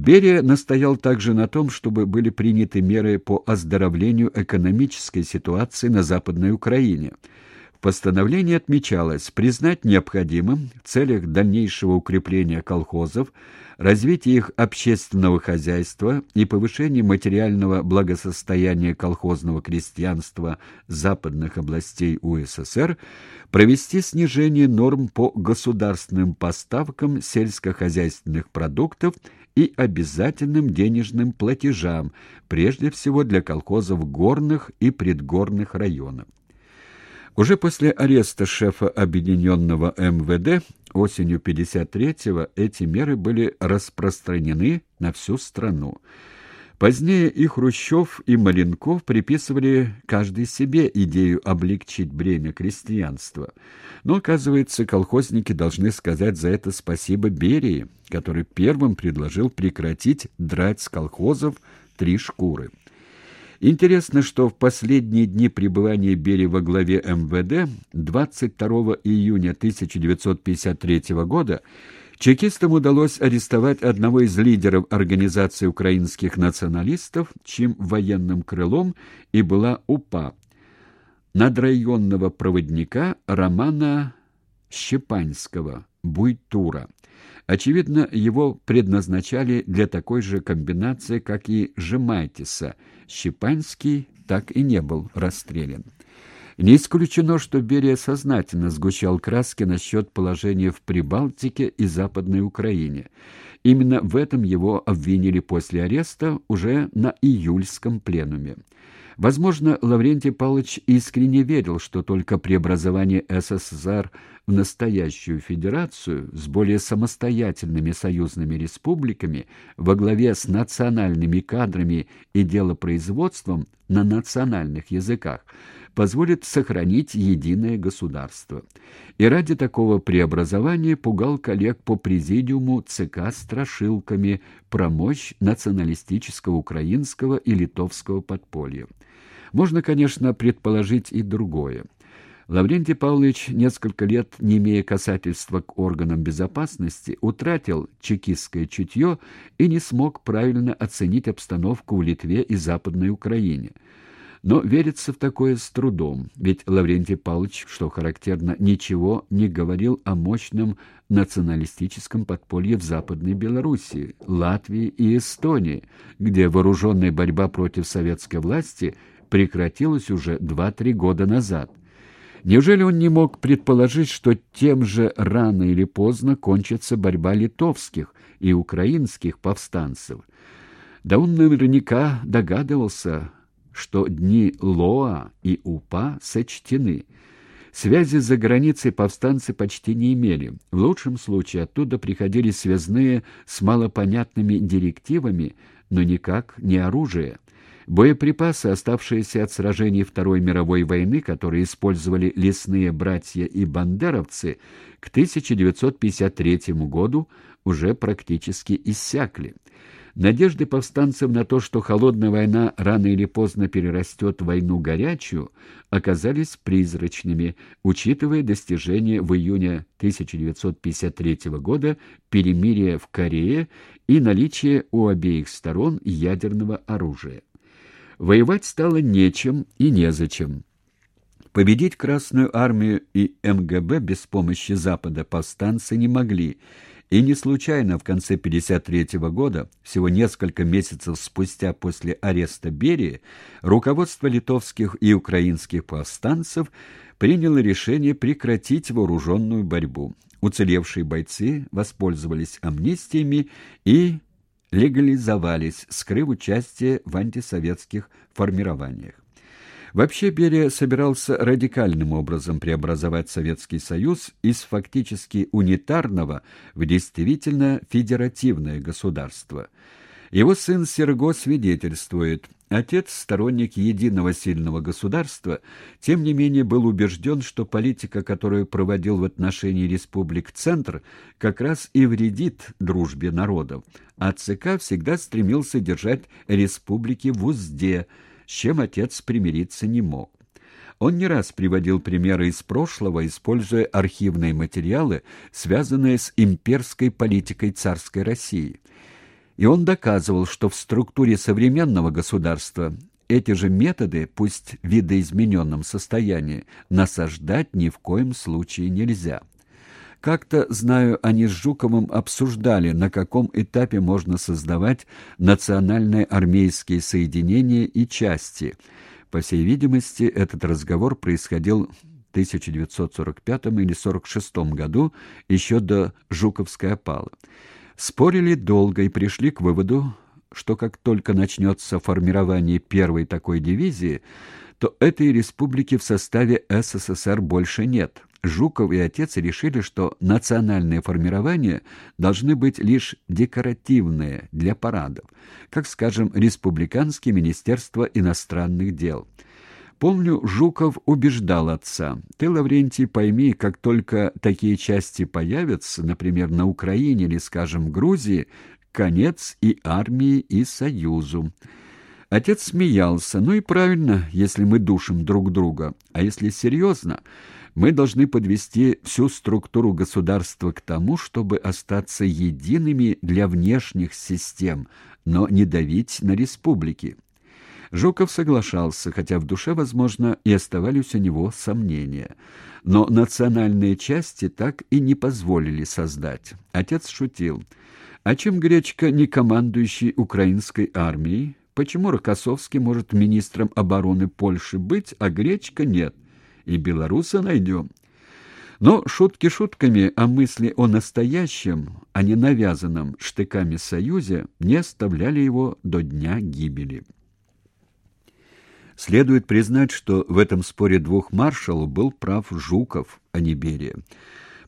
Берия настоял также на том, чтобы были приняты меры по оздоровлению экономической ситуации на Западной Украине – постановлении отмечалось признать необходимым в целях дальнейшего укрепления колхозов, развития их общественного хозяйства и повышения материального благосостояния колхозного крестьянства западных областей УССР провести снижение норм по государственным поставкам сельскохозяйственных продуктов и обязательным денежным платежам, прежде всего для колхозов горных и предгорных районов. Уже после ареста шефа объединенного МВД осенью 53-го эти меры были распространены на всю страну. Позднее и Хрущев, и Маленков приписывали каждый себе идею облегчить бремя крестьянства. Но, оказывается, колхозники должны сказать за это спасибо Берии, который первым предложил прекратить драть с колхозов три шкуры. Интересно, что в последние дни пребывания Бери во главе МВД 22 июня 1953 года чекистам удалось арестовать одного из лидеров Организации украинских националистов, чьим военным крылом и была УПА, надрайонного проводника Романа Щепанского, Буйтура. Очевидно, его предназначали для такой же комбинации, как и Жемайтиса. Щепанский так и не был расстрелян. Не исключено, что Берия сознательно сгущал краски насчет положения в Прибалтике и Западной Украине. Именно в этом его обвинили после ареста уже на июльском пленуме. Возможно, Лаврентий Павлович искренне верил, что только преобразование СССР в настоящую федерацию с более самостоятельными союзными республиками во главе с национальными кадрами и делопроизводством на национальных языках позволит сохранить единое государство. И ради такого преобразования пугал коллег по президиуму ЦК страшилками про мощь националистического украинского и литовского подполья. Можно, конечно, предположить и другое. Лаврентий Павлович, несколько лет не имея касательства к органам безопасности, утратил чекистское чутье и не смог правильно оценить обстановку в Литве и Западной Украине. Но верится в такое с трудом, ведь Лаврентий Павлович, что характерно, ничего не говорил о мощном националистическом подполье в Западной Белоруссии, Латвии и Эстонии, где вооруженная борьба против советской власти – прекратилась уже два-три года назад. Неужели он не мог предположить, что тем же рано или поздно кончится борьба литовских и украинских повстанцев? Да он наверняка догадывался, что дни Лоа и Упа сочтены. Связи за границей повстанцы почти не имели. В лучшем случае оттуда приходили связные с малопонятными директивами, но никак не оружие. Боеприпасы, оставшиеся от сражений Второй мировой войны, которые использовали лесные братья и бандеровцы, к 1953 году уже практически иссякли. Надежды повстанцев на то, что холодная война рано или поздно перерастет в войну горячую, оказались призрачными, учитывая достижение в июне 1953 года перемирия в Корее и наличие у обеих сторон ядерного оружия. Воевать стало нечем и незачем. Победить Красную армию и МГБ без помощи Запада повстанцы не могли, и не случайно в конце 1953 года, всего несколько месяцев спустя после ареста Берии, руководство литовских и украинских повстанцев приняло решение прекратить вооруженную борьбу. Уцелевшие бойцы воспользовались амнистиями и легализовались, скрыв участие в антисоветских формированиях. Вообще Берия собирался радикальным образом преобразовать Советский Союз из фактически унитарного в действительно федеративное государство – его сын Серго свидетельствует. Отец, сторонник единого сильного государства, тем не менее был убежден, что политика, которую проводил в отношении республик Центр, как раз и вредит дружбе народов, а ЦК всегда стремился держать республики в узде, с чем отец примириться не мог. Он не раз приводил примеры из прошлого, используя архивные материалы, связанные с имперской политикой царской России – И он доказывал, что в структуре современного государства эти же методы, пусть в видоизмененном состоянии, насаждать ни в коем случае нельзя. Как-то, знаю, они с Жуковым обсуждали, на каком этапе можно создавать национальные армейские соединения и части. По всей видимости, этот разговор происходил в 1945 или 1946 году, еще до Жуковской опалы. Спорили долго и пришли к выводу, что как только начнется формирование первой такой дивизии, то этой республики в составе СССР больше нет. Жуков и отец решили, что национальные формирования должны быть лишь декоративные для парадов, как, скажем, Республиканское министерство иностранных дел. Помню, Жуков убеждал отца, «Ты, Лаврентий, пойми, как только такие части появятся, например, на Украине или, скажем, Грузии, конец и армии, и союзу». Отец смеялся. «Ну и правильно, если мы душим друг друга. А если серьезно, мы должны подвести всю структуру государства к тому, чтобы остаться едиными для внешних систем, но не давить на республики». Жуков соглашался, хотя в душе, возможно, и оставались у него сомнения. Но национальные части так и не позволили создать. Отец шутил. «А чем Гречка не командующий украинской армией?» Почему Рокоссовский может министром обороны Польши быть, а Гречка нет? И белоруса найдем. Но шутки шутками, а мысли о настоящем, а не навязанном штыками союзе не оставляли его до дня гибели. Следует признать, что в этом споре двух маршалов был прав Жуков, а не Берия.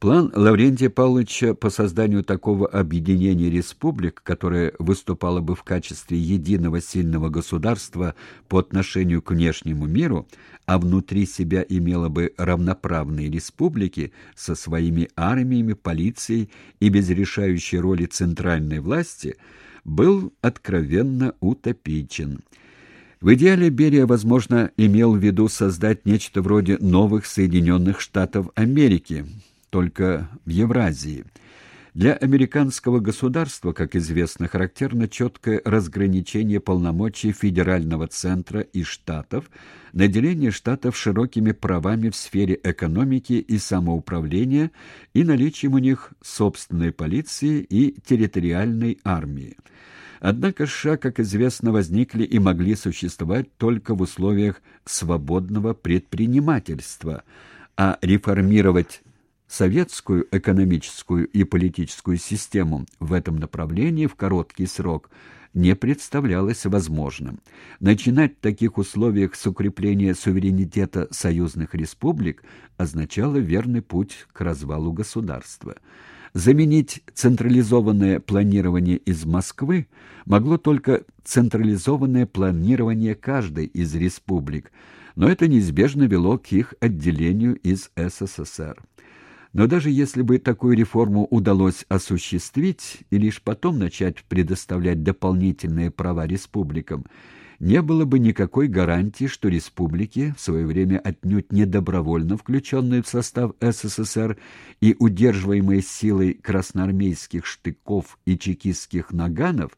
План Лаврентия Павловича по созданию такого объединения республик, которое выступало бы в качестве единого сильного государства по отношению к внешнему миру, а внутри себя имело бы равноправные республики со своими армиями, полицией и без решающей роли центральной власти, был откровенно утопичен. В идеале Берия, возможно, имел в виду создать нечто вроде новых Соединенных Штатов Америки – только в Евразии. Для американского государства, как известно, характерно четкое разграничение полномочий федерального центра и штатов, наделение штатов широкими правами в сфере экономики и самоуправления и наличием у них собственной полиции и территориальной армии. Однако США, как известно, возникли и могли существовать только в условиях свободного предпринимательства, а реформировать советскую экономическую и политическую систему в этом направлении в короткий срок не представлялось возможным. Начинать в таких условиях с укрепления суверенитета союзных республик означало верный путь к развалу государства. Заменить централизованное планирование из Москвы могло только централизованное планирование каждой из республик, но это неизбежно вело к их отделению из СССР. Но даже если бы такую реформу удалось осуществить и лишь потом начать предоставлять дополнительные права республикам, не было бы никакой гарантии, что республики, в свое время отнюдь не добровольно включенные в состав СССР и удерживаемые силой красноармейских штыков и чекистских наганов,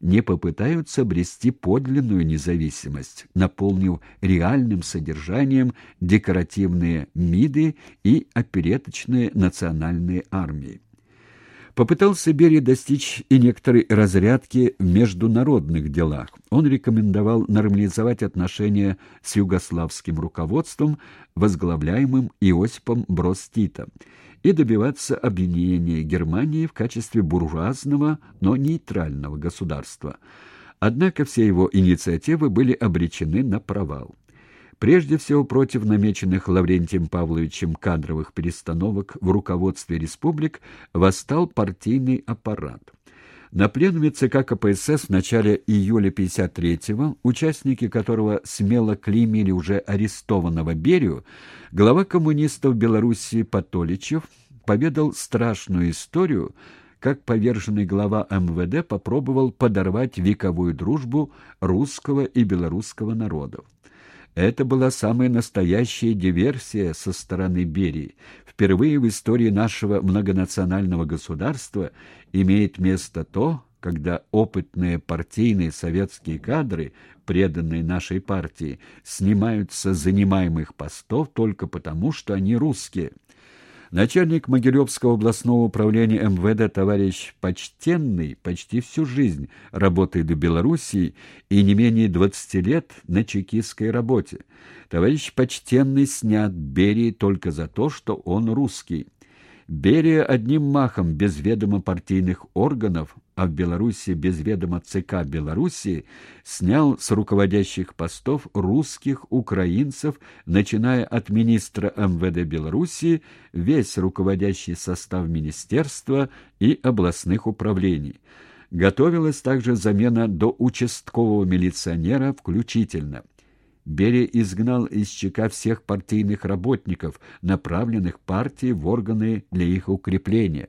не попытаются обрести подлинную независимость, наполнив реальным содержанием декоративные МИДы и опереточные национальные армии. Попытался Берия достичь и некоторой разрядки в международных делах. Он рекомендовал нормализовать отношения с югославским руководством, возглавляемым Иосипом Брос Тита, и добиваться объединения Германии в качестве буржуазного, но нейтрального государства. Однако все его инициативы были обречены на провал. Прежде всего против намеченных Лаврентием Павловичем кадровых перестановок в руководстве республик восстал партийный аппарат. На пленуме ЦК КПСС в начале июля 53-го, участники которого смело клеймили уже арестованного Берию, глава коммунистов Белоруссии Патоличев поведал страшную историю, как поверженный глава МВД попробовал подорвать вековую дружбу русского и белорусского народов. Это была самая настоящая диверсия со стороны Берии. Впервые в истории нашего многонационального государства имеет место то, когда опытные партийные советские кадры, преданные нашей партии, снимаются с занимаемых постов только потому, что они русские. Начальник Могилевского областного управления МВД товарищ Почтенный почти всю жизнь работает в Белоруссии и не менее 20 лет на чекистской работе. Товарищ Почтенный снят Берии только за то, что он русский. Берия одним махом без ведома партийных органов, а в Беларуси без ведома ЦК Белоруссии, снял с руководящих постов русских украинцев, начиная от министра МВД Белоруссии, весь руководящий состав министерства и областных управлений. Готовилась также замена до участкового милиционера включительно – Берия изгнал из ЧК всех партийных работников, направленных партией в органы для их укрепления.